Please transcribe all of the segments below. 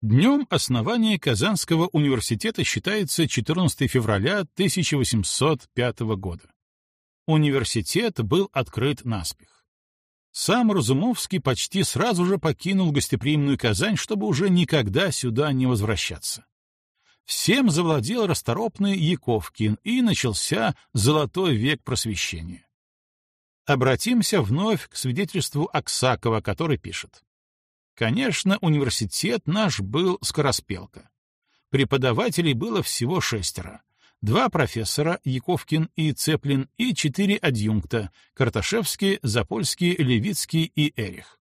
Днем основания Казанского университета считается 14 февраля 1805 года. Университет был открыт наспех. Сам Разумовский почти сразу же покинул гостеприимную Казань, чтобы уже никогда сюда не возвращаться. Всем завладел расторопный Яковкин, и начался золотой век просвещения. Обратимся вновь к свидетельству Аксакова, который пишет. Конечно, университет наш был скороспелка. Преподавателей было всего шестеро. Два профессора, Яковкин и Цеплин, и четыре адъюнкта — Карташевский, Запольский, Левицкий и Эрих.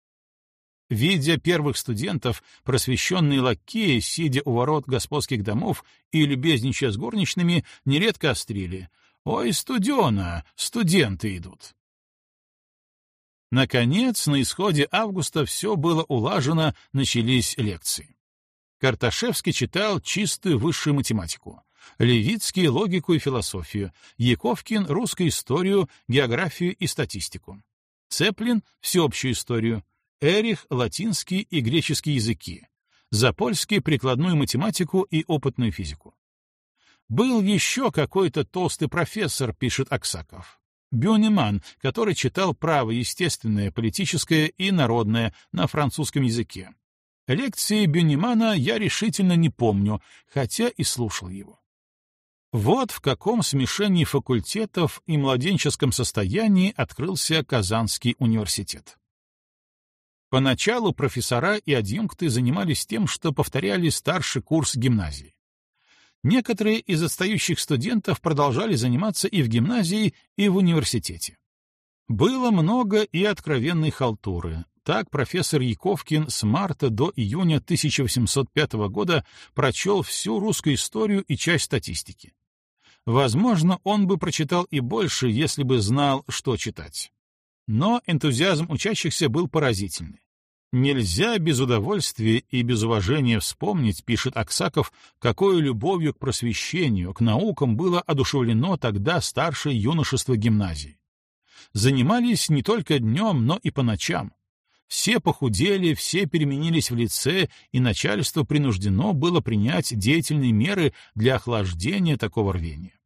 Видя первых студентов, просвещенные лакеи, сидя у ворот господских домов и любезничая с горничными, нередко острили. «Ой, студена, студенты идут!» Наконец, на исходе августа все было улажено, начались лекции. Карташевский читал чистую высшую математику, Левицкий — логику и философию, Яковкин — русскую историю, географию и статистику, Цеплин — всеобщую историю, Эрих — латинский и греческий языки, Запольский — прикладную математику и опытную физику. Был еще какой-то толстый профессор, пишет Аксаков. Бюнеман, который читал право естественное, политическое и народное на французском языке. Лекции Бюнемана я решительно не помню, хотя и слушал его. Вот в каком смешении факультетов и младенческом состоянии открылся Казанский университет. Поначалу профессора и адъюнкты занимались тем, что повторяли старший курс гимназии. Некоторые из отстающих студентов продолжали заниматься и в гимназии, и в университете. Было много и откровенной халтуры. Так профессор Яковкин с марта до июня 1805 года прочел всю русскую историю и часть статистики. Возможно, он бы прочитал и больше, если бы знал, что читать. Но энтузиазм учащихся был поразительный. Нельзя без удовольствия и без уважения вспомнить, пишет Аксаков, какой любовью к просвещению, к наукам было одушевлено тогда старшее юношество гимназии. Занимались не только днем, но и по ночам. Все похудели, все переменились в лице, и начальство принуждено было принять деятельные меры для охлаждения такого рвения.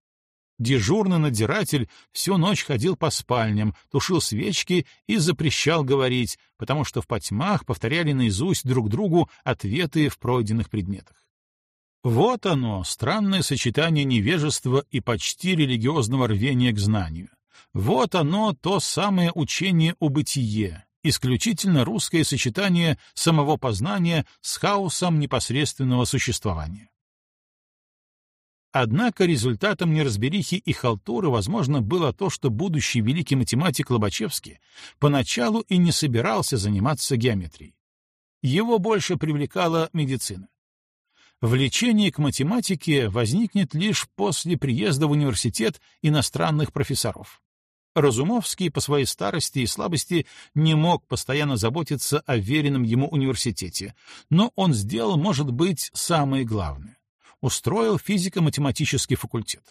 Дежурный надзиратель всю ночь ходил по спальням, тушил свечки и запрещал говорить, потому что в потьмах повторяли наизусть друг другу ответы в пройденных предметах. Вот оно, странное сочетание невежества и почти религиозного рвения к знанию. Вот оно, то самое учение о бытие, исключительно русское сочетание самого познания с хаосом непосредственного существования. Однако результатом неразберихи и халтуры, возможно, было то, что будущий великий математик Лобачевский поначалу и не собирался заниматься геометрией. Его больше привлекала медицина. Влечение к математике возникнет лишь после приезда в университет иностранных профессоров. Разумовский по своей старости и слабости не мог постоянно заботиться о веренном ему университете, но он сделал, может быть, самое главное устроил физико-математический факультет.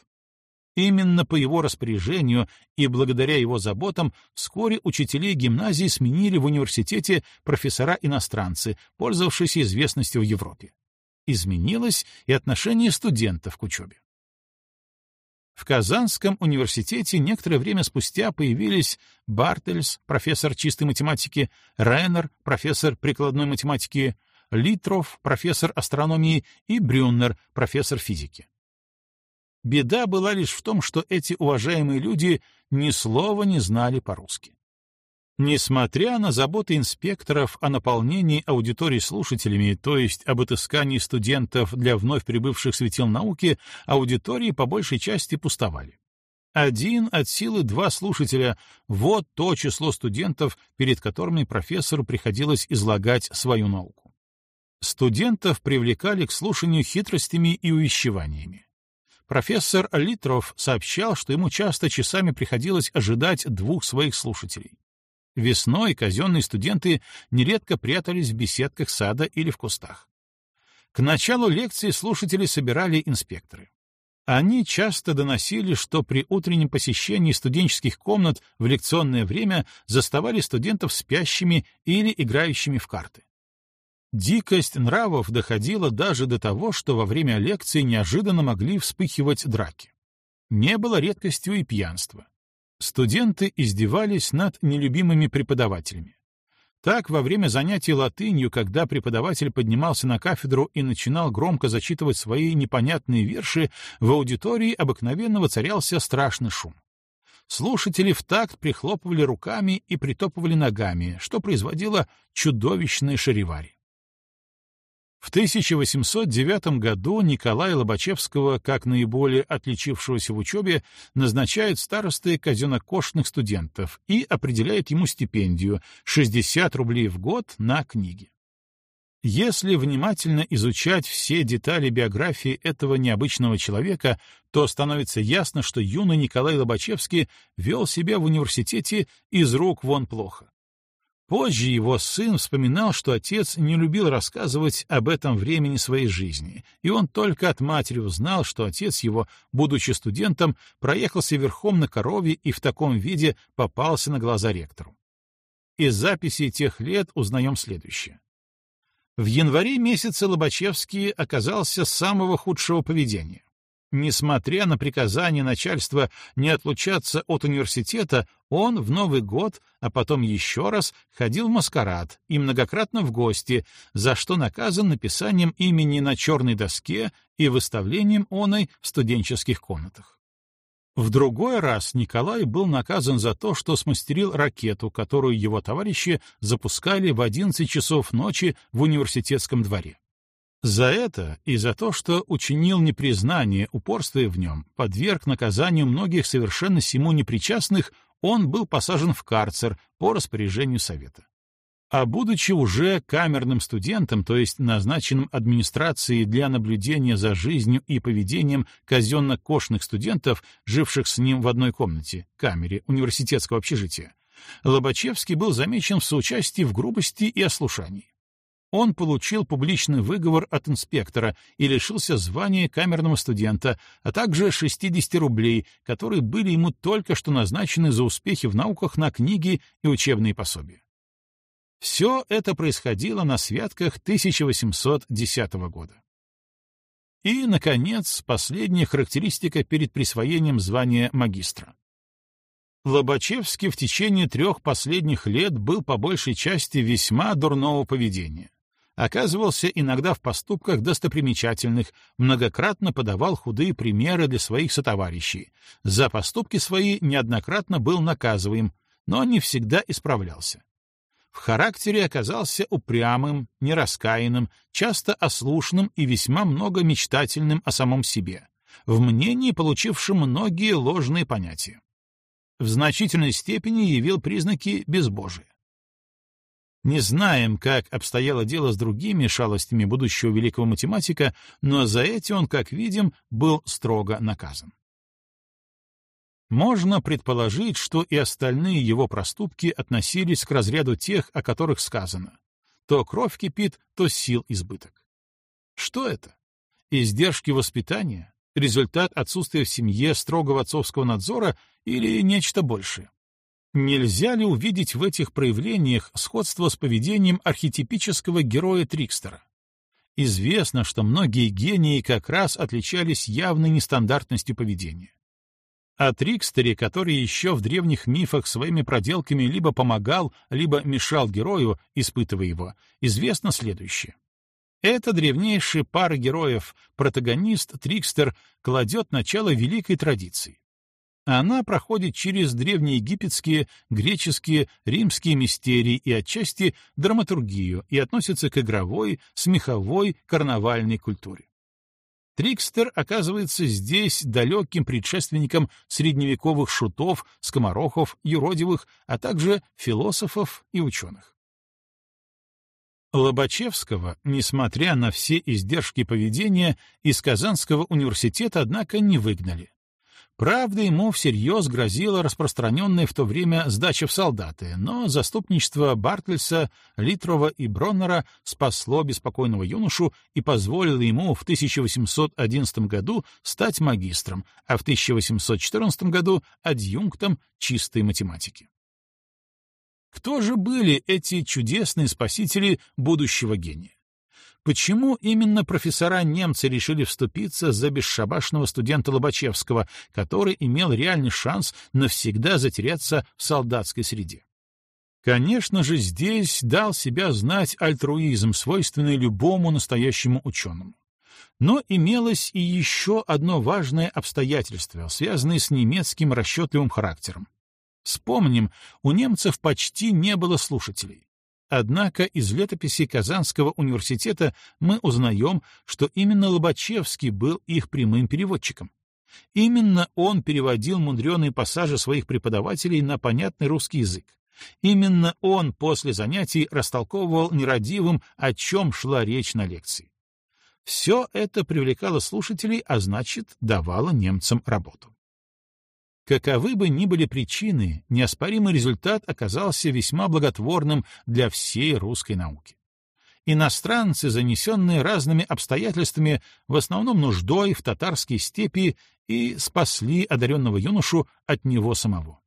Именно по его распоряжению и благодаря его заботам вскоре учителей гимназии сменили в университете профессора-иностранцы, пользовавшиеся известностью в Европе. Изменилось и отношение студентов к учебе. В Казанском университете некоторое время спустя появились Бартельс, профессор чистой математики, Реннер, профессор прикладной математики, Литров, профессор астрономии, и Брюннер, профессор физики. Беда была лишь в том, что эти уважаемые люди ни слова не знали по-русски. Несмотря на заботы инспекторов о наполнении аудитории слушателями, то есть об отыскании студентов для вновь прибывших светил науки, аудитории по большей части пустовали. Один от силы два слушателя — вот то число студентов, перед которыми профессору приходилось излагать свою науку. Студентов привлекали к слушанию хитростями и увещеваниями. Профессор Литров сообщал, что ему часто часами приходилось ожидать двух своих слушателей. Весной казенные студенты нередко прятались в беседках сада или в кустах. К началу лекции слушатели собирали инспекторы. Они часто доносили, что при утреннем посещении студенческих комнат в лекционное время заставали студентов спящими или играющими в карты. Дикость нравов доходила даже до того, что во время лекции неожиданно могли вспыхивать драки. Не было редкостью и пьянства. Студенты издевались над нелюбимыми преподавателями. Так, во время занятий латынью, когда преподаватель поднимался на кафедру и начинал громко зачитывать свои непонятные верши, в аудитории обыкновенно воцарялся страшный шум. Слушатели в такт прихлопывали руками и притопывали ногами, что производило чудовищные шаривари. В 1809 году Николая Лобачевского, как наиболее отличившегося в учебе, назначают старостой казенокошных студентов и определяют ему стипендию — 60 рублей в год на книги. Если внимательно изучать все детали биографии этого необычного человека, то становится ясно, что юный Николай Лобачевский вел себя в университете из рук вон плохо. Позже его сын вспоминал, что отец не любил рассказывать об этом времени своей жизни, и он только от матери узнал, что отец его, будучи студентом, проехался верхом на корове и в таком виде попался на глаза ректору. Из записей тех лет узнаем следующее. В январе месяце Лобачевский оказался самого худшего поведения. Несмотря на приказание начальства не отлучаться от университета, он в Новый год, а потом еще раз, ходил в маскарад и многократно в гости, за что наказан написанием имени на черной доске и выставлением оной в студенческих комнатах. В другой раз Николай был наказан за то, что смастерил ракету, которую его товарищи запускали в 11 часов ночи в университетском дворе. За это и за то, что учинил непризнание, упорствуя в нем, подверг наказанию многих совершенно сему непричастных, он был посажен в карцер по распоряжению Совета. А будучи уже камерным студентом, то есть назначенным администрацией для наблюдения за жизнью и поведением казенно-кошных студентов, живших с ним в одной комнате, камере университетского общежития, Лобачевский был замечен в соучастии в грубости и ослушании он получил публичный выговор от инспектора и лишился звания камерного студента, а также 60 рублей, которые были ему только что назначены за успехи в науках на книги и учебные пособия. Все это происходило на святках 1810 года. И, наконец, последняя характеристика перед присвоением звания магистра. Лобачевский в течение трех последних лет был по большей части весьма дурного поведения оказывался иногда в поступках достопримечательных, многократно подавал худые примеры для своих сотоварищей. За поступки свои неоднократно был наказываем, но не всегда исправлялся. В характере оказался упрямым, нераскаянным, часто ослушным и весьма много мечтательным о самом себе, в мнении получившим многие ложные понятия. В значительной степени явил признаки безбожия. Не знаем, как обстояло дело с другими шалостями будущего великого математика, но за эти он, как видим, был строго наказан. Можно предположить, что и остальные его проступки относились к разряду тех, о которых сказано. То кровь кипит, то сил избыток. Что это? Издержки воспитания? Результат отсутствия в семье строгого отцовского надзора или нечто большее? Нельзя ли увидеть в этих проявлениях сходство с поведением архетипического героя-трикстера? Известно, что многие гении как раз отличались явной нестандартностью поведения. О Трикстере, который еще в древних мифах своими проделками либо помогал, либо мешал герою, испытывая его, известно следующее. Это древнейшая пара героев, протагонист Трикстер, кладет начало великой традиции. Она проходит через древнеегипетские, греческие, римские мистерии и отчасти драматургию и относится к игровой, смеховой, карнавальной культуре. Трикстер оказывается здесь далеким предшественником средневековых шутов, скоморохов, юродивых, а также философов и ученых. Лобачевского, несмотря на все издержки поведения, из Казанского университета, однако, не выгнали. Правда, ему всерьез грозила распространенная в то время сдача в солдаты, но заступничество Бартльса, Литрова и Броннера спасло беспокойного юношу и позволило ему в 1811 году стать магистром, а в 1814 году — адъюнктом чистой математики. Кто же были эти чудесные спасители будущего гения? Почему именно профессора-немцы решили вступиться за бесшабашного студента Лобачевского, который имел реальный шанс навсегда затеряться в солдатской среде? Конечно же, здесь дал себя знать альтруизм, свойственный любому настоящему ученому. Но имелось и еще одно важное обстоятельство, связанное с немецким расчетливым характером. Вспомним, у немцев почти не было слушателей. Однако из летописи Казанского университета мы узнаем, что именно Лобачевский был их прямым переводчиком. Именно он переводил мудреные пассажи своих преподавателей на понятный русский язык. Именно он после занятий растолковывал нерадивым, о чем шла речь на лекции. Все это привлекало слушателей, а значит, давало немцам работу. Каковы бы ни были причины, неоспоримый результат оказался весьма благотворным для всей русской науки. Иностранцы, занесенные разными обстоятельствами, в основном нуждой в татарские степи, и спасли одаренного юношу от него самого.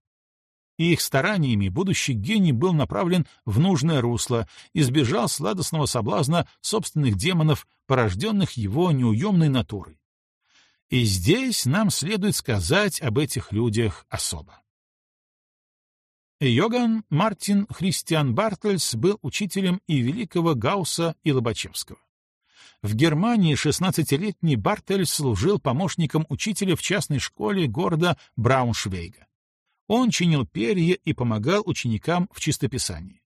Их стараниями будущий гений был направлен в нужное русло, избежал сладостного соблазна собственных демонов, порожденных его неуемной натурой и здесь нам следует сказать об этих людях особо. Йоган Мартин Христиан Бартельс был учителем и великого Гаусса и Лобачевского. В Германии 16-летний Бартельс служил помощником учителя в частной школе города Брауншвейга. Он чинил перья и помогал ученикам в чистописании.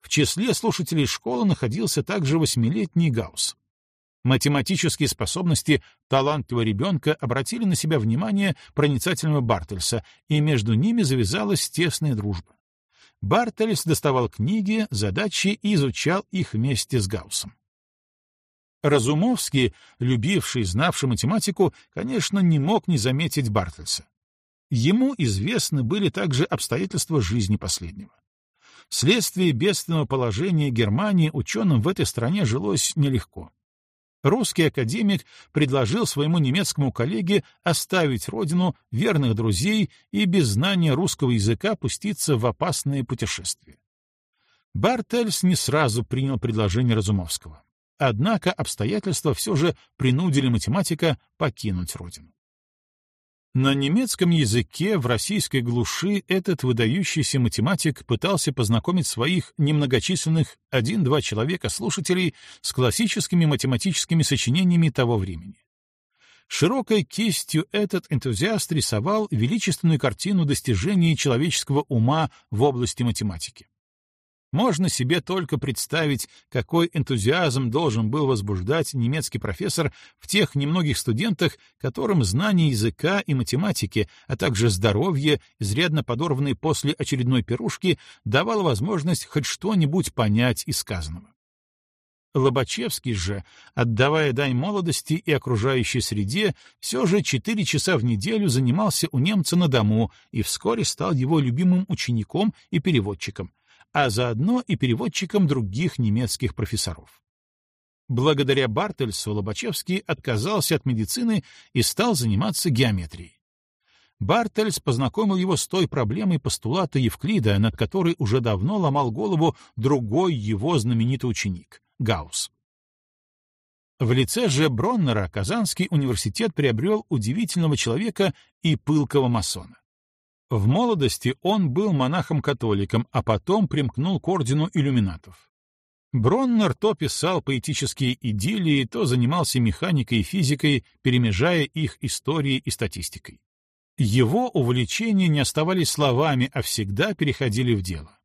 В числе слушателей школы находился также восьмилетний Гаусс. Математические способности талантливого ребенка обратили на себя внимание проницательного Бартельса, и между ними завязалась тесная дружба. Бартельс доставал книги, задачи и изучал их вместе с Гауссом. Разумовский, любивший, знавший математику, конечно, не мог не заметить Бартельса. Ему известны были также обстоятельства жизни последнего. Вследствие бедственного положения Германии ученым в этой стране жилось нелегко русский академик предложил своему немецкому коллеге оставить родину, верных друзей и без знания русского языка пуститься в опасное путешествие. Бартельс не сразу принял предложение Разумовского. Однако обстоятельства все же принудили математика покинуть родину. На немецком языке в российской глуши этот выдающийся математик пытался познакомить своих немногочисленных один-два человека слушателей с классическими математическими сочинениями того времени. Широкой кистью этот энтузиаст рисовал величественную картину достижений человеческого ума в области математики. Можно себе только представить, какой энтузиазм должен был возбуждать немецкий профессор в тех немногих студентах, которым знание языка и математики, а также здоровье, изрядно подорванное после очередной пирушки, давало возможность хоть что-нибудь понять из сказанного. Лобачевский же, отдавая дань молодости и окружающей среде, все же четыре часа в неделю занимался у немца на дому и вскоре стал его любимым учеником и переводчиком, а заодно и переводчиком других немецких профессоров. Благодаря Бартельсу Лобачевский отказался от медицины и стал заниматься геометрией. Бартельс познакомил его с той проблемой постулата Евклида, над которой уже давно ломал голову другой его знаменитый ученик — Гаусс. В лице же Броннера Казанский университет приобрел удивительного человека и пылкого масона. В молодости он был монахом-католиком, а потом примкнул к ордену иллюминатов. Броннер то писал поэтические идиллии, то занимался механикой и физикой, перемежая их историей и статистикой. Его увлечения не оставались словами, а всегда переходили в дело.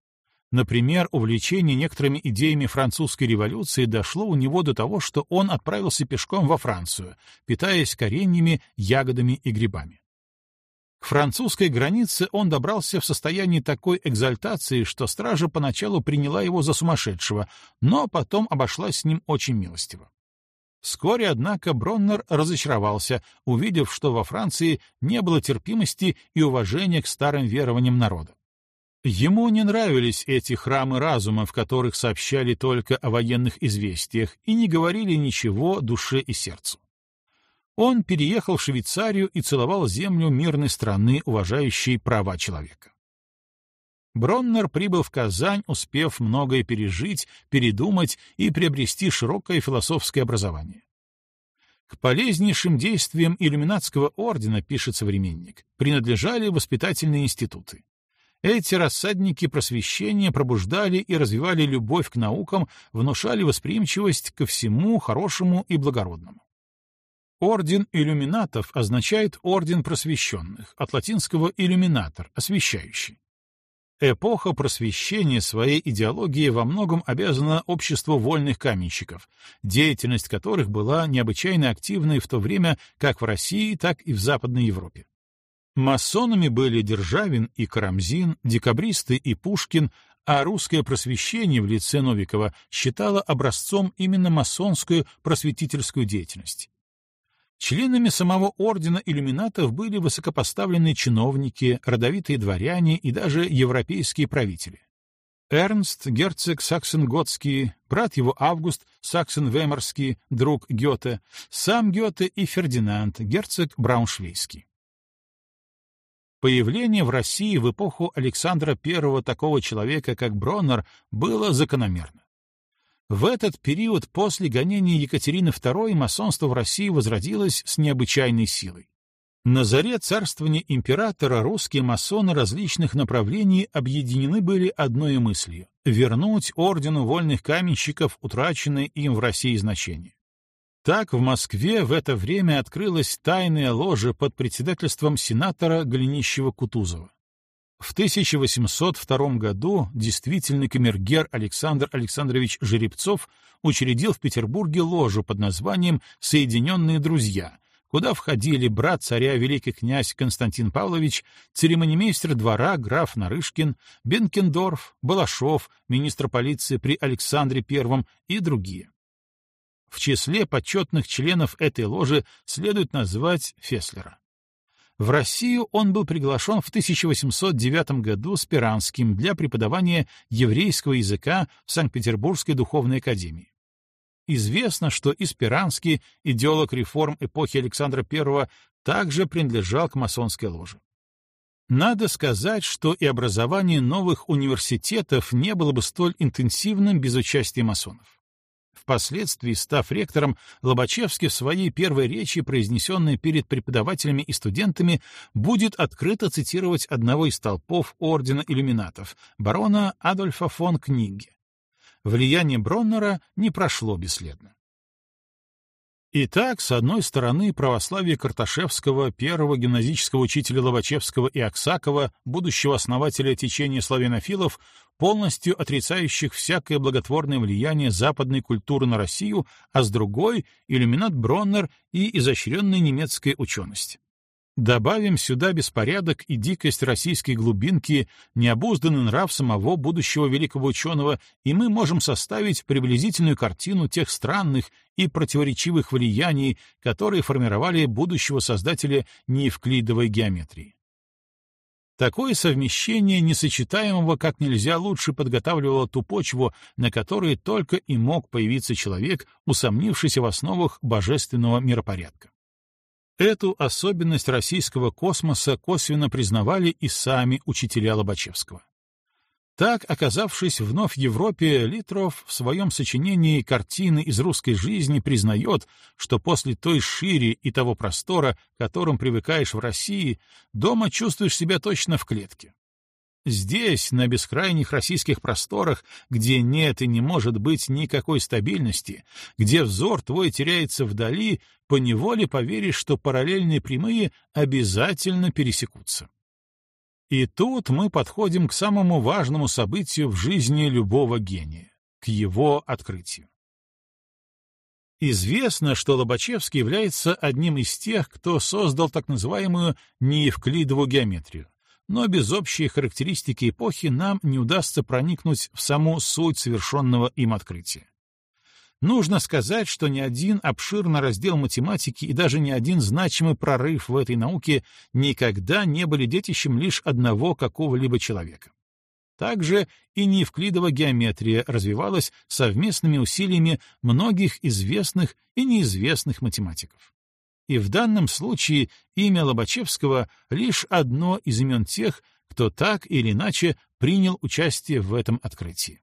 Например, увлечение некоторыми идеями французской революции дошло у него до того, что он отправился пешком во Францию, питаясь кореньями, ягодами и грибами. К французской границе он добрался в состоянии такой экзальтации, что стража поначалу приняла его за сумасшедшего, но потом обошлась с ним очень милостиво. Вскоре, однако, Броннер разочаровался, увидев, что во Франции не было терпимости и уважения к старым верованиям народа. Ему не нравились эти храмы разума, в которых сообщали только о военных известиях и не говорили ничего душе и сердцу. Он переехал в Швейцарию и целовал землю мирной страны, уважающей права человека. Броннер прибыл в Казань, успев многое пережить, передумать и приобрести широкое философское образование. К полезнейшим действиям иллюминатского ордена, пишет современник, принадлежали воспитательные институты. Эти рассадники просвещения пробуждали и развивали любовь к наукам, внушали восприимчивость ко всему хорошему и благородному. Орден иллюминатов означает орден просвещенных, от латинского «иллюминатор» — освещающий. Эпоха просвещения своей идеологией во многом обязана обществу вольных каменщиков, деятельность которых была необычайно активной в то время как в России, так и в Западной Европе. Масонами были Державин и Карамзин, декабристы и Пушкин, а русское просвещение в лице Новикова считало образцом именно масонскую просветительскую деятельность. Членами самого ордена иллюминатов были высокопоставленные чиновники, родовитые дворяне и даже европейские правители. Эрнст, герцог Саксен-Готский, брат его Август, Саксен-Вемерский, друг Гёте, сам Гёте и Фердинанд, герцог Брауншвейский. Появление в России в эпоху Александра I такого человека, как Броннер, было закономерно. В этот период после гонения Екатерины II масонство в России возродилось с необычайной силой. На заре царствования императора русские масоны различных направлений объединены были одной мыслью — вернуть ордену вольных каменщиков утраченное им в России значение. Так в Москве в это время открылась тайная ложа под председательством сенатора Голенищева-Кутузова. В 1802 году действительный камергер Александр Александрович Жеребцов учредил в Петербурге ложу под названием «Соединенные друзья», куда входили брат царя великий князь Константин Павлович, церемонимейстер двора граф Нарышкин, Бенкендорф, Балашов, министр полиции при Александре I и другие. В числе почетных членов этой ложи следует назвать Феслера. В Россию он был приглашен в 1809 году Спиранским для преподавания еврейского языка в Санкт-Петербургской духовной академии. Известно, что Испиранский, идеолог реформ эпохи Александра I, также принадлежал к масонской ложе. Надо сказать, что и образование новых университетов не было бы столь интенсивным без участия масонов. Впоследствии, став ректором, Лобачевский в своей первой речи, произнесенной перед преподавателями и студентами, будет открыто цитировать одного из толпов ордена иллюминатов, барона Адольфа фон Книге. Влияние Броннера не прошло бесследно. Итак, с одной стороны, православие Карташевского, первого гимназического учителя Лобачевского и Аксакова, будущего основателя течения славянофилов, полностью отрицающих всякое благотворное влияние западной культуры на Россию, а с другой — иллюминат Броннер и изощренная немецкая ученость. Добавим сюда беспорядок и дикость российской глубинки, необузданный нрав самого будущего великого ученого, и мы можем составить приблизительную картину тех странных и противоречивых влияний, которые формировали будущего создателя неевклидовой геометрии. Такое совмещение несочетаемого как нельзя лучше подготавливало ту почву, на которой только и мог появиться человек, усомнившийся в основах божественного миропорядка. Эту особенность российского космоса косвенно признавали и сами учителя Лобачевского. Так, оказавшись вновь в Европе, Литров в своем сочинении «Картины из русской жизни» признает, что после той шире и того простора, которым привыкаешь в России, дома чувствуешь себя точно в клетке. Здесь, на бескрайних российских просторах, где нет и не может быть никакой стабильности, где взор твой теряется вдали, поневоле поверишь, что параллельные прямые обязательно пересекутся. И тут мы подходим к самому важному событию в жизни любого гения — к его открытию. Известно, что Лобачевский является одним из тех, кто создал так называемую неевклидову геометрию но без общей характеристики эпохи нам не удастся проникнуть в саму суть совершенного им открытия. Нужно сказать, что ни один обширный раздел математики и даже ни один значимый прорыв в этой науке никогда не были детищем лишь одного какого-либо человека. Также и неевклидова геометрия развивалась совместными усилиями многих известных и неизвестных математиков. И в данном случае имя Лобачевского — лишь одно из имен тех, кто так или иначе принял участие в этом открытии.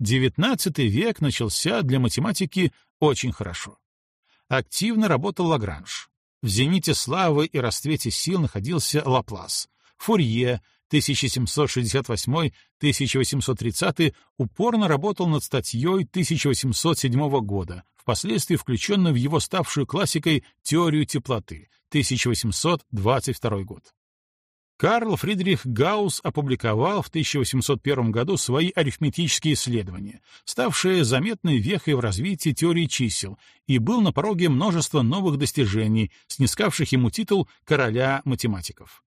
XIX век начался для математики очень хорошо. Активно работал Лагранж. В зените славы и расцвете сил находился Лаплас. Фурье 1768-1830 упорно работал над статьей 1807 года, впоследствии включенной в его ставшую классикой теорию теплоты 1822 год. Карл Фридрих Гаусс опубликовал в 1801 году свои арифметические исследования, ставшие заметной вехой в развитии теории чисел, и был на пороге множества новых достижений, снискавших ему титул короля математиков.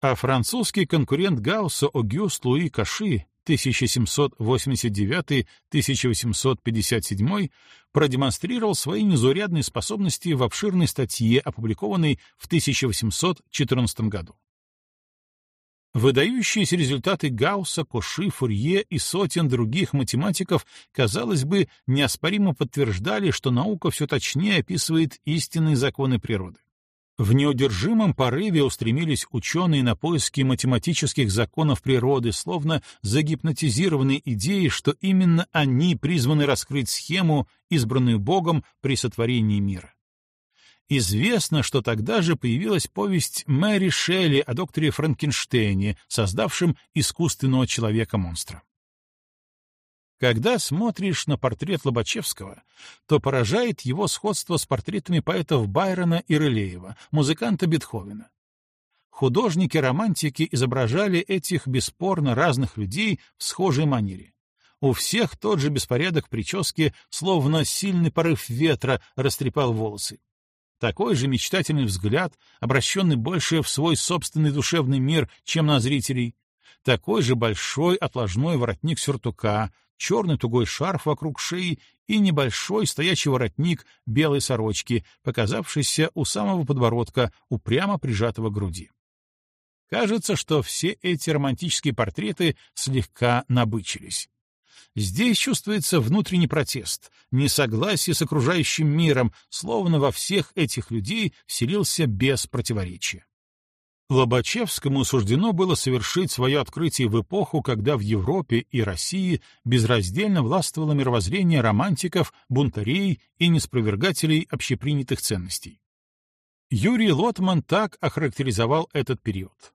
А французский конкурент Гаусса Огюст Луи Каши 1789-1857 продемонстрировал свои незаурядные способности в обширной статье, опубликованной в 1814 году. Выдающиеся результаты Гаусса, Коши, Фурье и сотен других математиков, казалось бы, неоспоримо подтверждали, что наука все точнее описывает истинные законы природы. В неудержимом порыве устремились ученые на поиски математических законов природы, словно загипнотизированные идеей, что именно они призваны раскрыть схему, избранную Богом при сотворении мира. Известно, что тогда же появилась повесть Мэри Шелли о докторе Франкенштейне, создавшем искусственного человека-монстра. Когда смотришь на портрет Лобачевского, то поражает его сходство с портретами поэтов Байрона и Рылеева, музыканта Бетховена. Художники-романтики изображали этих бесспорно разных людей в схожей манере. У всех тот же беспорядок прически, словно сильный порыв ветра растрепал волосы. Такой же мечтательный взгляд, обращенный больше в свой собственный душевный мир, чем на зрителей. Такой же большой отложной воротник сюртука, черный тугой шарф вокруг шеи и небольшой стоячий воротник белой сорочки, показавшийся у самого подбородка, упрямо прижатого к груди. Кажется, что все эти романтические портреты слегка набычились. Здесь чувствуется внутренний протест, несогласие с окружающим миром, словно во всех этих людей вселился без противоречия. Лобачевскому суждено было совершить свое открытие в эпоху, когда в Европе и России безраздельно властвовало мировоззрение романтиков, бунтарей и неспровергателей общепринятых ценностей. Юрий Лотман так охарактеризовал этот период.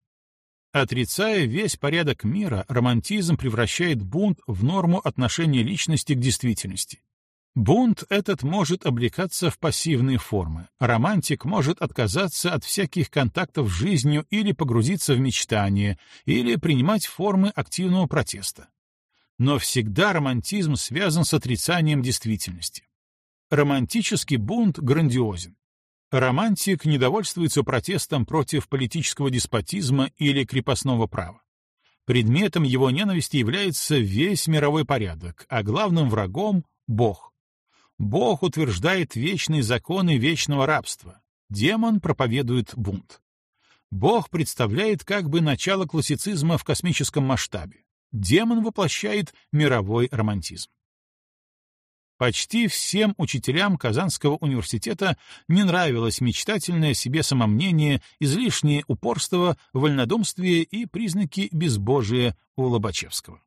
Отрицая весь порядок мира, романтизм превращает бунт в норму отношения личности к действительности. Бунт этот может облекаться в пассивные формы. Романтик может отказаться от всяких контактов с жизнью или погрузиться в мечтание, или принимать формы активного протеста. Но всегда романтизм связан с отрицанием действительности. Романтический бунт грандиозен. Романтик недовольствуется протестом против политического деспотизма или крепостного права. Предметом его ненависти является весь мировой порядок, а главным врагом — Бог. Бог утверждает вечные законы вечного рабства. Демон проповедует бунт. Бог представляет как бы начало классицизма в космическом масштабе. Демон воплощает мировой романтизм. Почти всем учителям Казанского университета не нравилось мечтательное себе самомнение, излишнее упорство, вольнодумствие и признаки безбожия у Лобачевского.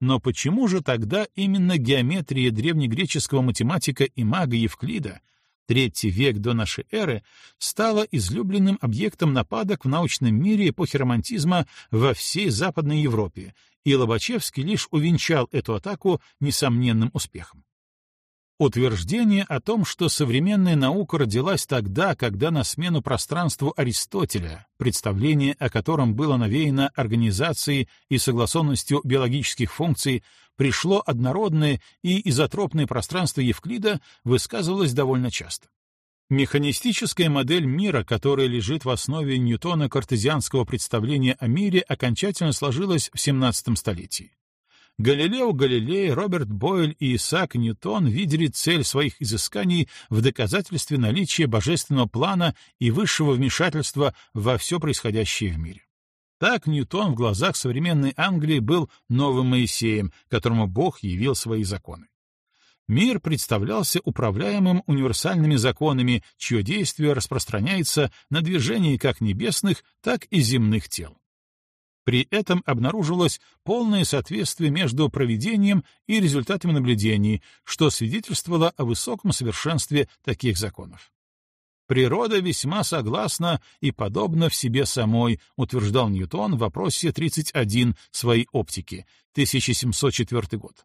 Но почему же тогда именно геометрия древнегреческого математика и мага Евклида третий век до нашей эры, стала излюбленным объектом нападок в научном мире эпохи романтизма во всей Западной Европе, и Лобачевский лишь увенчал эту атаку несомненным успехом. Утверждение о том, что современная наука родилась тогда, когда на смену пространству Аристотеля, представление о котором было навеяно организацией и согласованностью биологических функций, пришло однородное и изотропное пространство Евклида, высказывалось довольно часто. Механистическая модель мира, которая лежит в основе Ньютона-картезианского представления о мире, окончательно сложилась в XVII столетии. Галилео Галилей, Роберт Бойль и Исаак Ньютон видели цель своих изысканий в доказательстве наличия божественного плана и высшего вмешательства во все происходящее в мире. Так Ньютон в глазах современной Англии был новым Моисеем, которому Бог явил свои законы. Мир представлялся управляемым универсальными законами, чье действие распространяется на движение как небесных, так и земных тел. При этом обнаруживалось полное соответствие между проведением и результатами наблюдений, что свидетельствовало о высоком совершенстве таких законов. Природа весьма согласна и подобна в себе самой, утверждал Ньютон в вопросе 31 своей оптики, 1704 год.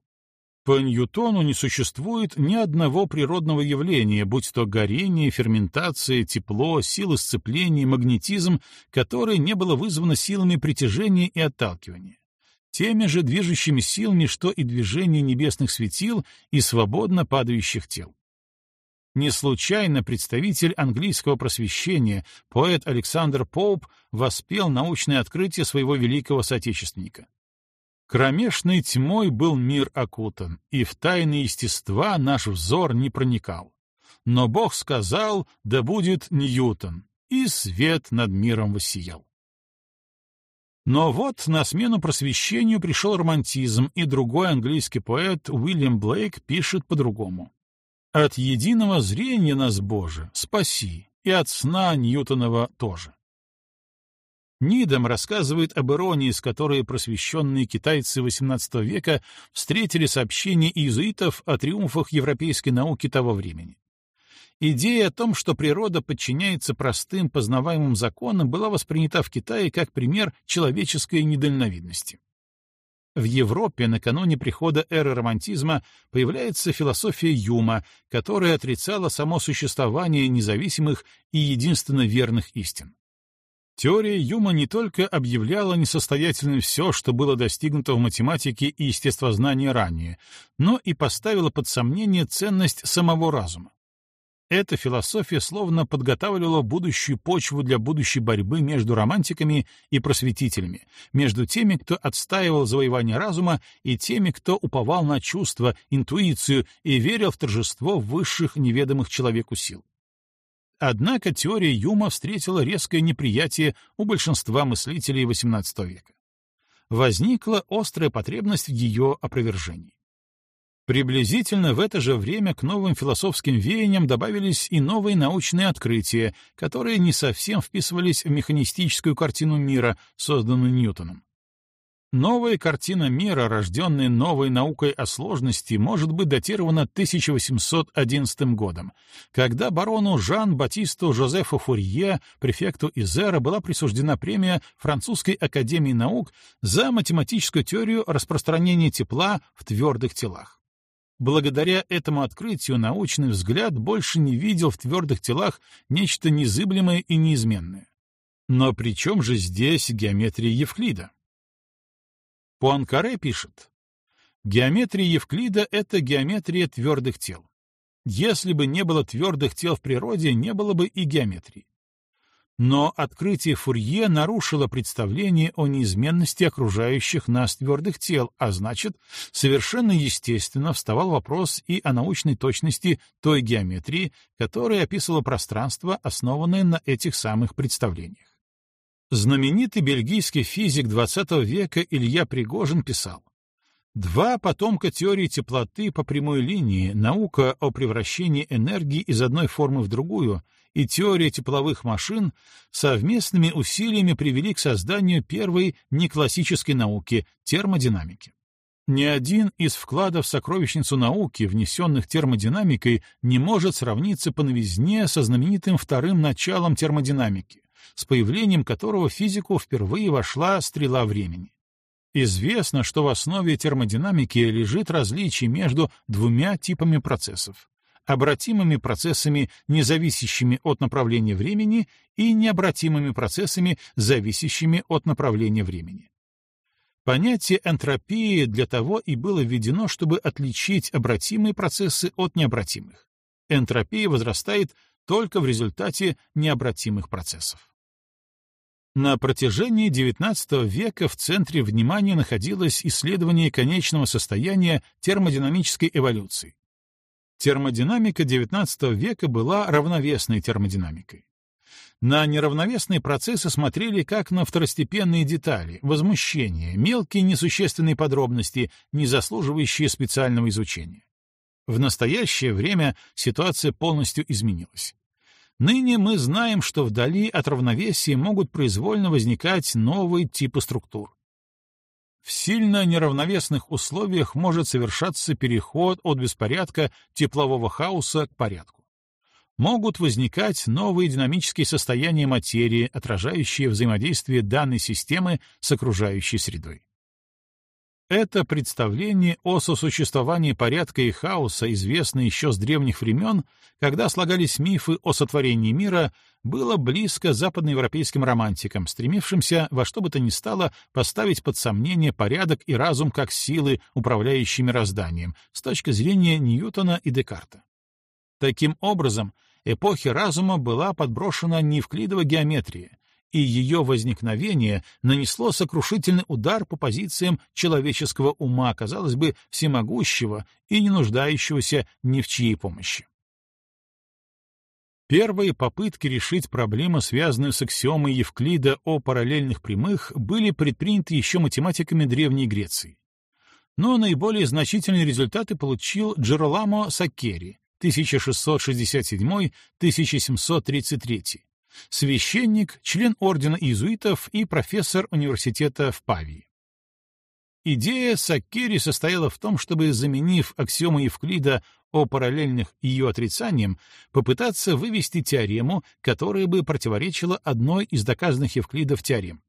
По Ньютону не существует ни одного природного явления, будь то горение, ферментация, тепло, силы сцепления, магнетизм, которое не было вызвано силами притяжения и отталкивания. Теми же движущими силами, что и движение небесных светил и свободно падающих тел. Не случайно представитель английского просвещения, поэт Александр Поуп, воспел научное открытие своего великого соотечественника. Кромешной тьмой был мир окутан, и в тайны естества наш взор не проникал. Но Бог сказал, да будет Ньютон, и свет над миром воссиял. Но вот на смену просвещению пришел романтизм, и другой английский поэт Уильям Блейк пишет по-другому. «От единого зрения нас, Боже, спаси, и от сна Ньютонова тоже». Нидом рассказывает об иронии, с которой просвещенные китайцы XVIII века встретили сообщения иезуитов о триумфах европейской науки того времени. Идея о том, что природа подчиняется простым познаваемым законам, была воспринята в Китае как пример человеческой недальновидности. В Европе накануне прихода эры романтизма появляется философия Юма, которая отрицала само существование независимых и единственно верных истин. Теория Юма не только объявляла несостоятельным все, что было достигнуто в математике и естествознании ранее, но и поставила под сомнение ценность самого разума. Эта философия словно подготавливала будущую почву для будущей борьбы между романтиками и просветителями, между теми, кто отстаивал завоевание разума, и теми, кто уповал на чувства, интуицию и верил в торжество высших неведомых человеку сил. Однако теория Юма встретила резкое неприятие у большинства мыслителей XVIII века. Возникла острая потребность в ее опровержении. Приблизительно в это же время к новым философским веяниям добавились и новые научные открытия, которые не совсем вписывались в механистическую картину мира, созданную Ньютоном. Новая картина мира, рожденная новой наукой о сложности, может быть датирована 1811 годом, когда барону Жан-Батисту Жозефу Фурье, префекту Изера, была присуждена премия Французской академии наук за математическую теорию распространения тепла в твердых телах. Благодаря этому открытию научный взгляд больше не видел в твердых телах нечто незыблемое и неизменное. Но при чем же здесь геометрия Евклида? Пуанкаре пишет, «Геометрия Евклида — это геометрия твердых тел. Если бы не было твердых тел в природе, не было бы и геометрии. Но открытие Фурье нарушило представление о неизменности окружающих нас твердых тел, а значит, совершенно естественно вставал вопрос и о научной точности той геометрии, которая описывала пространство, основанное на этих самых представлениях. Знаменитый бельгийский физик XX века Илья Пригожин писал, Два потомка теории теплоты по прямой линии, наука о превращении энергии из одной формы в другую и теория тепловых машин совместными усилиями привели к созданию первой неклассической науки — термодинамики. Ни один из вкладов в сокровищницу науки, внесенных термодинамикой, не может сравниться по новизне со знаменитым вторым началом термодинамики, с появлением которого в физику впервые вошла стрела времени. Известно, что в основе термодинамики лежит различие между двумя типами процессов — обратимыми процессами, не зависящими от направления времени, и необратимыми процессами, зависящими от направления времени. Понятие энтропии для того и было введено, чтобы отличить обратимые процессы от необратимых. Энтропия возрастает только в результате необратимых процессов. На протяжении XIX века в центре внимания находилось исследование конечного состояния термодинамической эволюции. Термодинамика XIX века была равновесной термодинамикой. На неравновесные процессы смотрели как на второстепенные детали, возмущения, мелкие несущественные подробности, не заслуживающие специального изучения. В настоящее время ситуация полностью изменилась. Ныне мы знаем, что вдали от равновесия могут произвольно возникать новые типы структур. В сильно неравновесных условиях может совершаться переход от беспорядка теплового хаоса к порядку. Могут возникать новые динамические состояния материи, отражающие взаимодействие данной системы с окружающей средой. Это представление о сосуществовании порядка и хаоса, известное еще с древних времен, когда слагались мифы о сотворении мира, было близко западноевропейским романтикам, стремившимся во что бы то ни стало поставить под сомнение порядок и разум как силы, управляющие мирозданием, с точки зрения Ньютона и Декарта. Таким образом, эпохе разума была подброшена неевклидова геометрия, и ее возникновение нанесло сокрушительный удар по позициям человеческого ума, казалось бы, всемогущего и не нуждающегося ни в чьей помощи. Первые попытки решить проблему, связанную с аксиомой Евклида о параллельных прямых, были предприняты еще математиками Древней Греции. Но наиболее значительные результаты получил Джероламо Саккери 1667-1733, священник, член ордена иезуитов и профессор университета в Павии. Идея Саккери состояла в том, чтобы, заменив аксиому Евклида о параллельных ее отрицанием, попытаться вывести теорему, которая бы противоречила одной из доказанных Евклидов теорем.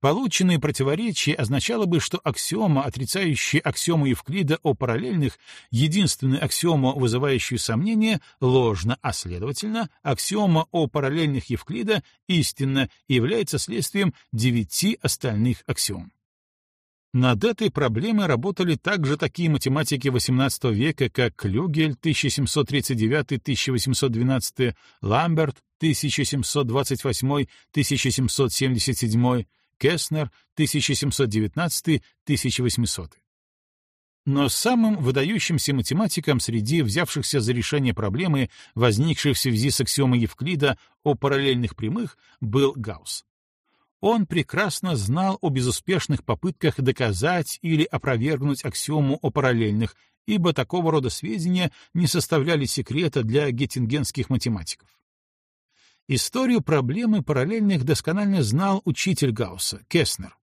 Полученное противоречие означало бы, что аксиома, отрицающая аксиому Евклида о параллельных, единственная аксиома, вызывающая сомнения, ложна, а следовательно, аксиома о параллельных Евклида истинна и является следствием девяти остальных аксиом. Над этой проблемой работали также такие математики XVIII века, как Клюгель 1739-1812, Ламберт 1728-1777, Кеснер 1719-1800. Но самым выдающимся математиком среди взявшихся за решение проблемы, возникшей в связи с аксиомой Евклида о параллельных прямых, был Гаусс. Он прекрасно знал о безуспешных попытках доказать или опровергнуть аксиому о параллельных, ибо такого рода сведения не составляли секрета для геттингенских математиков. Историю проблемы параллельных досконально знал учитель Гаусса, Кеснер.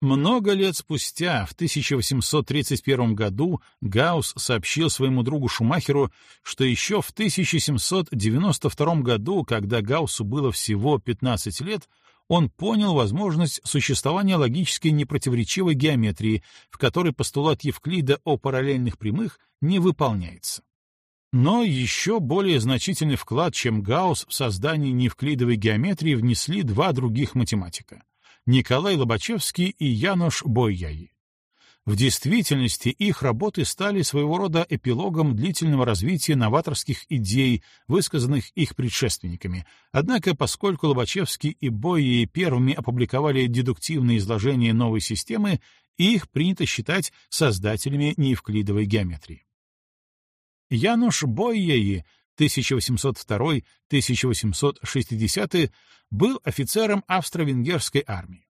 Много лет спустя, в 1831 году, Гаусс сообщил своему другу Шумахеру, что еще в 1792 году, когда Гауссу было всего 15 лет, он понял возможность существования логической непротиворечивой геометрии, в которой постулат Евклида о параллельных прямых не выполняется. Но еще более значительный вклад, чем Гаусс в создание неевклидовой геометрии внесли два других математика — Николай Лобачевский и Януш Бойяи. В действительности их работы стали своего рода эпилогом длительного развития новаторских идей, высказанных их предшественниками. Однако, поскольку Лобачевский и Бойи первыми опубликовали дедуктивные изложения новой системы, их принято считать создателями неевклидовой геометрии. Януш Бойеи 1802-1860 был офицером австро-венгерской армии.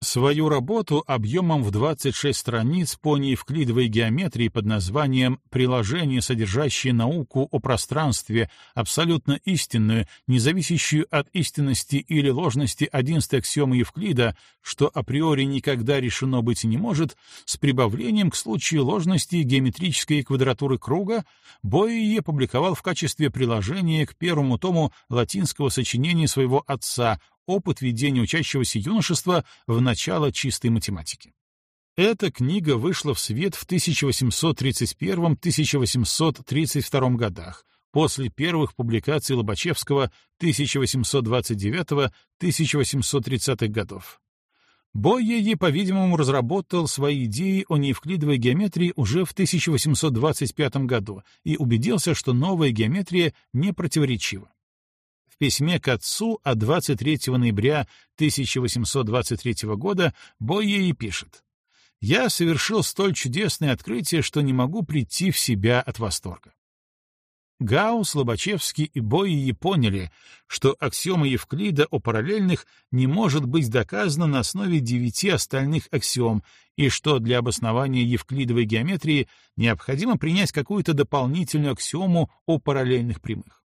Свою работу объемом в 26 страниц по неевклидовой геометрии под названием «Приложение, содержащее науку о пространстве, абсолютно истинную, не зависящую от истинности или ложности 11 аксиомы Евклида, что априори никогда решено быть не может, с прибавлением к случаю ложности геометрической квадратуры круга», Бойе публиковал в качестве приложения к первому тому латинского сочинения своего отца опыт ведения учащегося юношества в начало чистой математики. Эта книга вышла в свет в 1831-1832 годах, после первых публикаций Лобачевского 1829-1830 годов. Бойеи, по-видимому, разработал свои идеи о неевклидовой геометрии уже в 1825 году и убедился, что новая геометрия не противоречива письме к отцу от 23 ноября 1823 года Бойей пишет «Я совершил столь чудесное открытие, что не могу прийти в себя от восторга». Гаусс, Лобачевский и Бойи поняли, что аксиома Евклида о параллельных не может быть доказана на основе девяти остальных аксиом, и что для обоснования евклидовой геометрии необходимо принять какую-то дополнительную аксиому о параллельных прямых.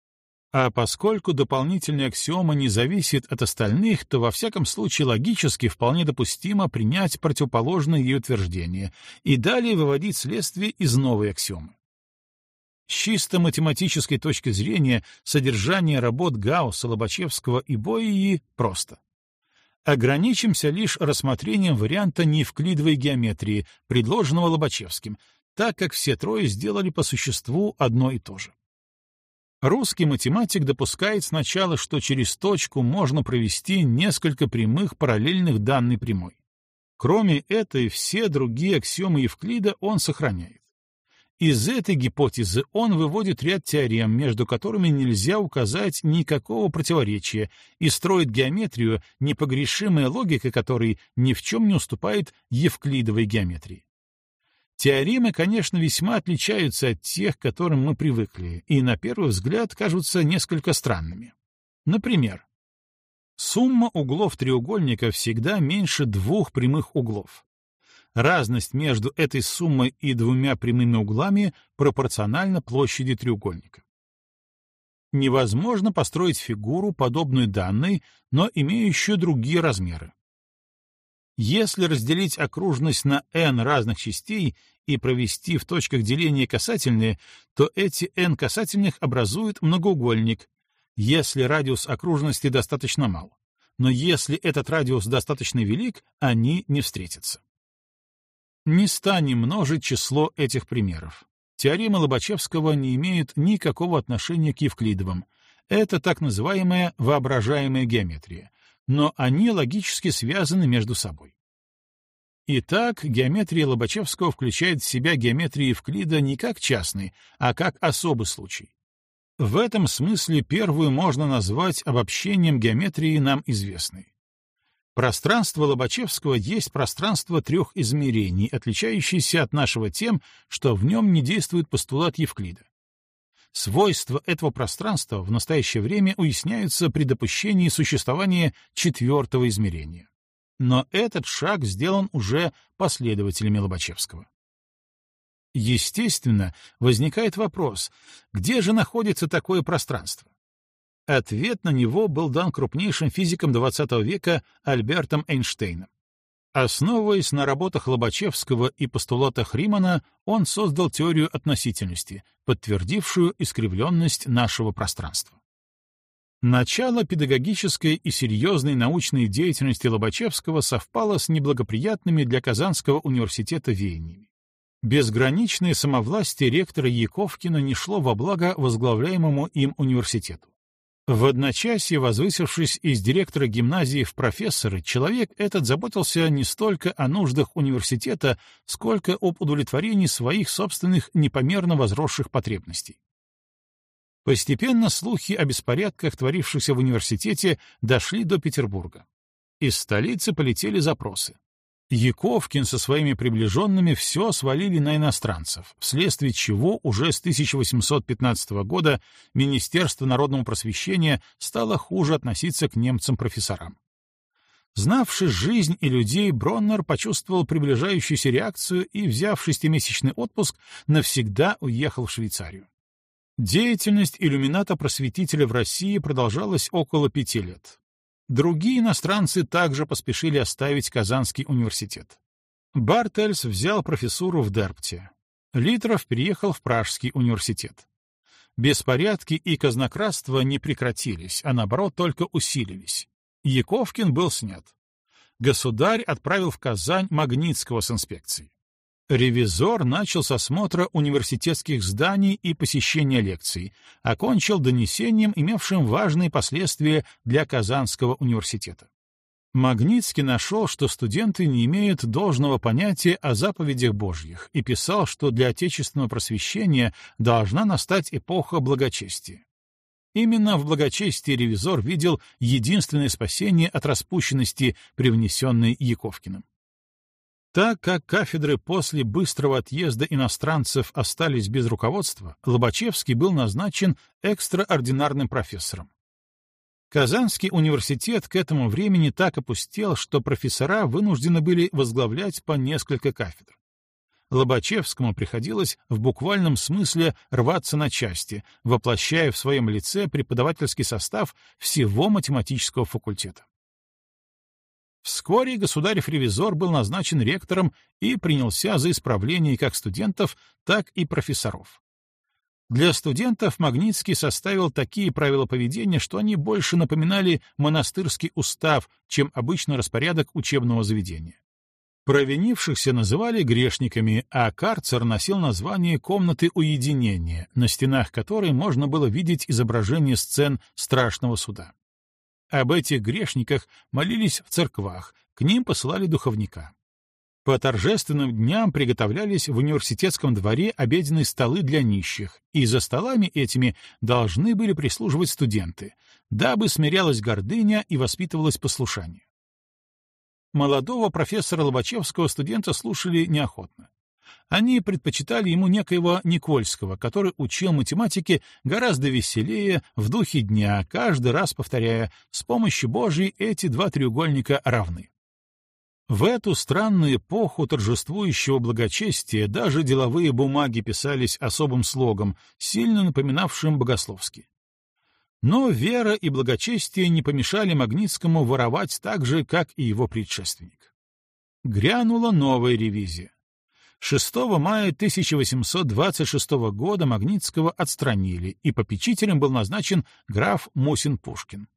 А поскольку дополнительная аксиома не зависит от остальных, то во всяком случае логически вполне допустимо принять противоположное ее утверждение и далее выводить следствие из новой аксиомы. С чисто математической точки зрения содержание работ Гаусса, Лобачевского и Боии просто. Ограничимся лишь рассмотрением варианта неевклидовой геометрии, предложенного Лобачевским, так как все трое сделали по существу одно и то же. Русский математик допускает сначала, что через точку можно провести несколько прямых параллельных данной прямой. Кроме этой, все другие аксиомы Евклида он сохраняет. Из этой гипотезы он выводит ряд теорем, между которыми нельзя указать никакого противоречия, и строит геометрию, непогрешимая логика которой ни в чем не уступает евклидовой геометрии. Теоремы, конечно, весьма отличаются от тех, к которым мы привыкли, и на первый взгляд кажутся несколько странными. Например, сумма углов треугольника всегда меньше двух прямых углов. Разность между этой суммой и двумя прямыми углами пропорциональна площади треугольника. Невозможно построить фигуру, подобную данной, но имеющую другие размеры. Если разделить окружность на n разных частей и провести в точках деления касательные, то эти n касательных образуют многоугольник, если радиус окружности достаточно мал. Но если этот радиус достаточно велик, они не встретятся. Не станем множить число этих примеров. Теоремы Лобачевского не имеют никакого отношения к Евклидовым. Это так называемая воображаемая геометрия но они логически связаны между собой. Итак, геометрия Лобачевского включает в себя геометрию Евклида не как частный, а как особый случай. В этом смысле первую можно назвать обобщением геометрии нам известной. Пространство Лобачевского есть пространство трех измерений, отличающееся от нашего тем, что в нем не действует постулат Евклида. Свойства этого пространства в настоящее время уясняются при допущении существования четвертого измерения. Но этот шаг сделан уже последователями Лобачевского. Естественно, возникает вопрос, где же находится такое пространство? Ответ на него был дан крупнейшим физиком XX века Альбертом Эйнштейном. Основываясь на работах Лобачевского и постулатах Римана, он создал теорию относительности, подтвердившую искривленность нашего пространства. Начало педагогической и серьезной научной деятельности Лобачевского совпало с неблагоприятными для Казанского университета веяниями. Безграничное самовластие ректора Яковкина не шло во благо возглавляемому им университету. В одночасье, возвысившись из директора гимназии в профессоры, человек этот заботился не столько о нуждах университета, сколько об удовлетворении своих собственных непомерно возросших потребностей. Постепенно слухи о беспорядках, творившихся в университете, дошли до Петербурга. Из столицы полетели запросы. Яковкин со своими приближенными все свалили на иностранцев, вследствие чего уже с 1815 года Министерство народного просвещения стало хуже относиться к немцам-профессорам. Знавший жизнь и людей, Броннер почувствовал приближающуюся реакцию и, взяв шестимесячный отпуск, навсегда уехал в Швейцарию. Деятельность иллюмината-просветителя в России продолжалась около пяти лет. Другие иностранцы также поспешили оставить Казанский университет. Бартельс взял профессуру в Дерпте. Литров переехал в Пражский университет. Беспорядки и казнократство не прекратились, а наоборот только усилились. Яковкин был снят. Государь отправил в Казань Магнитского с инспекцией. Ревизор начал с осмотра университетских зданий и посещения лекций, окончил донесением, имевшим важные последствия для Казанского университета. Магнитский нашел, что студенты не имеют должного понятия о заповедях Божьих, и писал, что для отечественного просвещения должна настать эпоха благочестия. Именно в благочестии ревизор видел единственное спасение от распущенности, привнесенной Яковкиным. Так как кафедры после быстрого отъезда иностранцев остались без руководства, Лобачевский был назначен экстраординарным профессором. Казанский университет к этому времени так опустел, что профессора вынуждены были возглавлять по несколько кафедр. Лобачевскому приходилось в буквальном смысле рваться на части, воплощая в своем лице преподавательский состав всего математического факультета. Вскоре государев-ревизор был назначен ректором и принялся за исправление как студентов, так и профессоров. Для студентов Магнитский составил такие правила поведения, что они больше напоминали монастырский устав, чем обычный распорядок учебного заведения. Провинившихся называли грешниками, а карцер носил название комнаты уединения, на стенах которой можно было видеть изображение сцен страшного суда. Об этих грешниках молились в церквах, к ним посылали духовника. По торжественным дням приготовлялись в университетском дворе обеденные столы для нищих, и за столами этими должны были прислуживать студенты, дабы смирялась гордыня и воспитывалось послушание. Молодого профессора Лобачевского студента слушали неохотно. Они предпочитали ему некоего Никольского, который учил математике гораздо веселее, в духе дня, каждый раз повторяя «с помощью Божией эти два треугольника равны». В эту странную эпоху торжествующего благочестия даже деловые бумаги писались особым слогом, сильно напоминавшим богословский. Но вера и благочестие не помешали Магнитскому воровать так же, как и его предшественник. Грянула новая ревизия. 6 мая 1826 года Магнитского отстранили, и попечителем был назначен граф Мусин-Пушкин.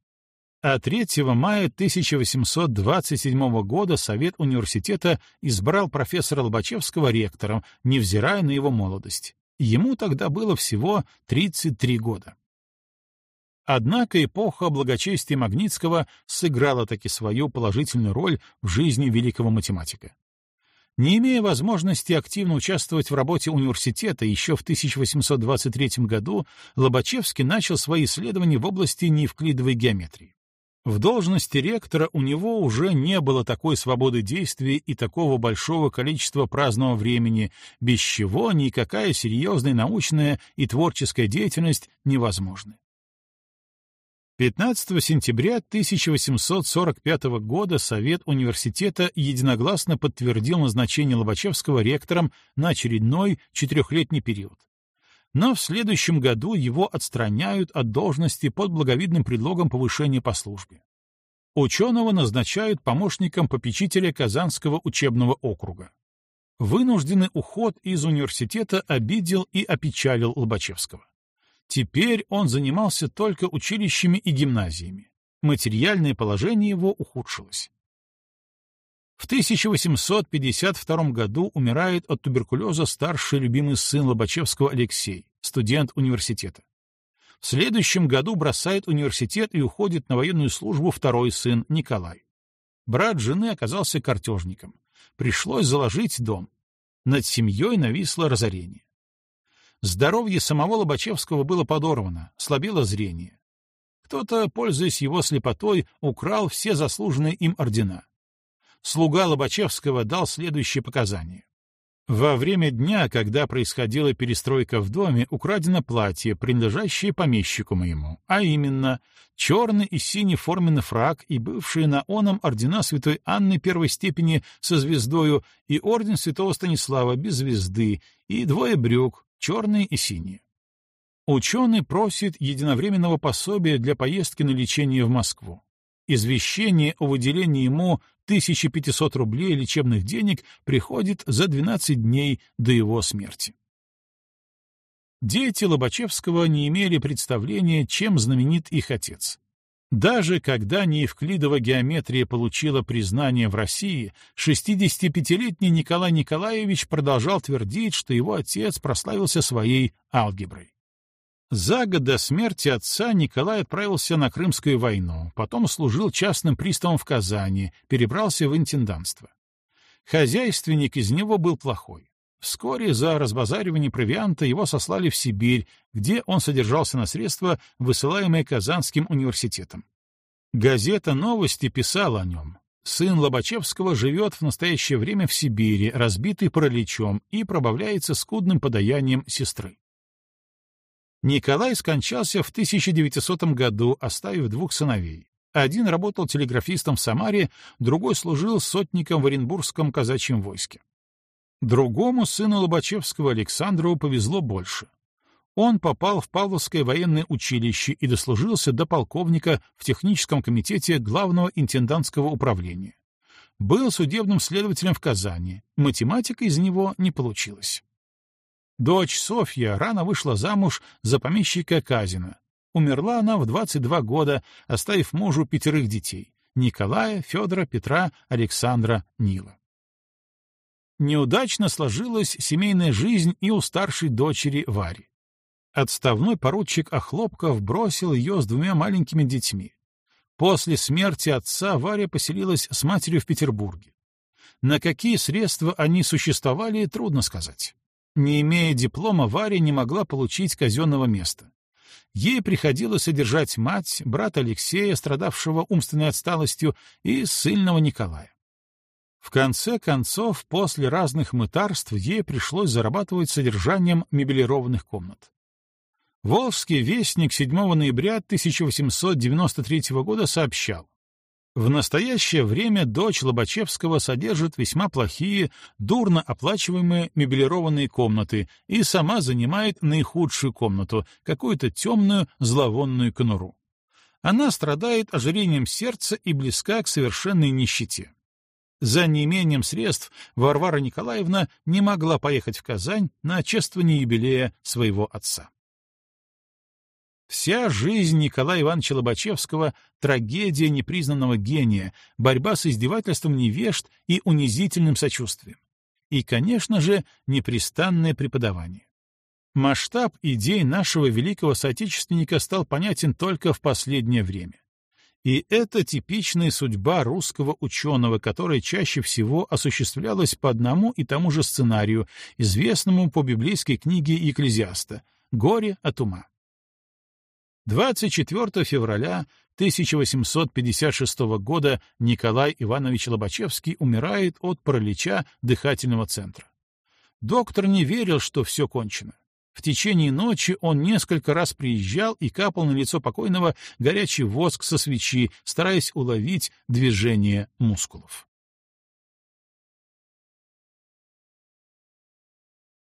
А 3 мая 1827 года Совет университета избрал профессора Лобачевского ректором, невзирая на его молодость. Ему тогда было всего 33 года. Однако эпоха благочестия Магнитского сыграла таки свою положительную роль в жизни великого математика. Не имея возможности активно участвовать в работе университета еще в 1823 году, Лобачевский начал свои исследования в области неевклидовой геометрии. В должности ректора у него уже не было такой свободы действий и такого большого количества праздного времени, без чего никакая серьезная научная и творческая деятельность невозможны. 15 сентября 1845 года Совет университета единогласно подтвердил назначение Лобачевского ректором на очередной четырехлетний период. Но в следующем году его отстраняют от должности под благовидным предлогом повышения по службе. Ученого назначают помощником попечителя Казанского учебного округа. Вынужденный уход из университета обидел и опечалил Лобачевского. Теперь он занимался только училищами и гимназиями. Материальное положение его ухудшилось. В 1852 году умирает от туберкулеза старший любимый сын Лобачевского Алексей, студент университета. В следующем году бросает университет и уходит на военную службу второй сын Николай. Брат жены оказался картежником. Пришлось заложить дом. Над семьей нависло разорение. Здоровье самого Лобачевского было подорвано, слабело зрение. Кто-то, пользуясь его слепотой, украл все заслуженные им ордена. Слуга Лобачевского дал следующие показания. Во время дня, когда происходила перестройка в доме, украдено платье, принадлежащее помещику моему, а именно черный и синий форменный фраг и бывшие на оном ордена святой Анны первой степени со звездою и орден святого Станислава без звезды и двое брюк, черные и синие. Ученый просит единовременного пособия для поездки на лечение в Москву. Извещение о выделении ему 1500 рублей лечебных денег приходит за 12 дней до его смерти. Дети Лобачевского не имели представления, чем знаменит их отец. Даже когда неевклидова геометрия получила признание в России, 65-летний Николай Николаевич продолжал твердить, что его отец прославился своей алгеброй. За год до смерти отца Николай отправился на Крымскую войну, потом служил частным приставом в Казани, перебрался в интендантство. Хозяйственник из него был плохой. Вскоре за разбазаривание провианта его сослали в Сибирь, где он содержался на средства, высылаемые Казанским университетом. Газета «Новости» писала о нем. Сын Лобачевского живет в настоящее время в Сибири, разбитый параличом, и пробавляется скудным подаянием сестры. Николай скончался в 1900 году, оставив двух сыновей. Один работал телеграфистом в Самаре, другой служил сотником в Оренбургском казачьем войске. Другому сыну Лобачевского Александру повезло больше. Он попал в Павловское военное училище и дослужился до полковника в техническом комитете главного интендантского управления. Был судебным следователем в Казани, математика из него не получилась. Дочь Софья рано вышла замуж за помещика Казина. Умерла она в 22 года, оставив мужу пятерых детей — Николая, Федора, Петра, Александра, Нила. Неудачно сложилась семейная жизнь и у старшей дочери Вари. Отставной поручик Охлопков бросил ее с двумя маленькими детьми. После смерти отца Варя поселилась с матерью в Петербурге. На какие средства они существовали, трудно сказать. Не имея диплома, Варя не могла получить казенного места. Ей приходилось содержать мать, брата Алексея, страдавшего умственной отсталостью, и сильного Николая. В конце концов, после разных мытарств ей пришлось зарабатывать содержанием мебелированных комнат. Волжский вестник 7 ноября 1893 года сообщал, в настоящее время дочь Лобачевского содержит весьма плохие, дурно оплачиваемые мебелированные комнаты и сама занимает наихудшую комнату, какую-то темную, зловонную конуру. Она страдает ожирением сердца и близка к совершенной нищете. За неимением средств Варвара Николаевна не могла поехать в Казань на чествование юбилея своего отца. Вся жизнь Николая Ивановича Лобачевского — трагедия непризнанного гения, борьба с издевательством невежд и унизительным сочувствием. И, конечно же, непрестанное преподавание. Масштаб идей нашего великого соотечественника стал понятен только в последнее время. И это типичная судьба русского ученого, которая чаще всего осуществлялась по одному и тому же сценарию, известному по библейской книге Екклезиаста «Горе от ума». 24 февраля 1856 года Николай Иванович Лобачевский умирает от паралича дыхательного центра. Доктор не верил, что все кончено. В течение ночи он несколько раз приезжал и капал на лицо покойного горячий воск со свечи, стараясь уловить движение мускулов.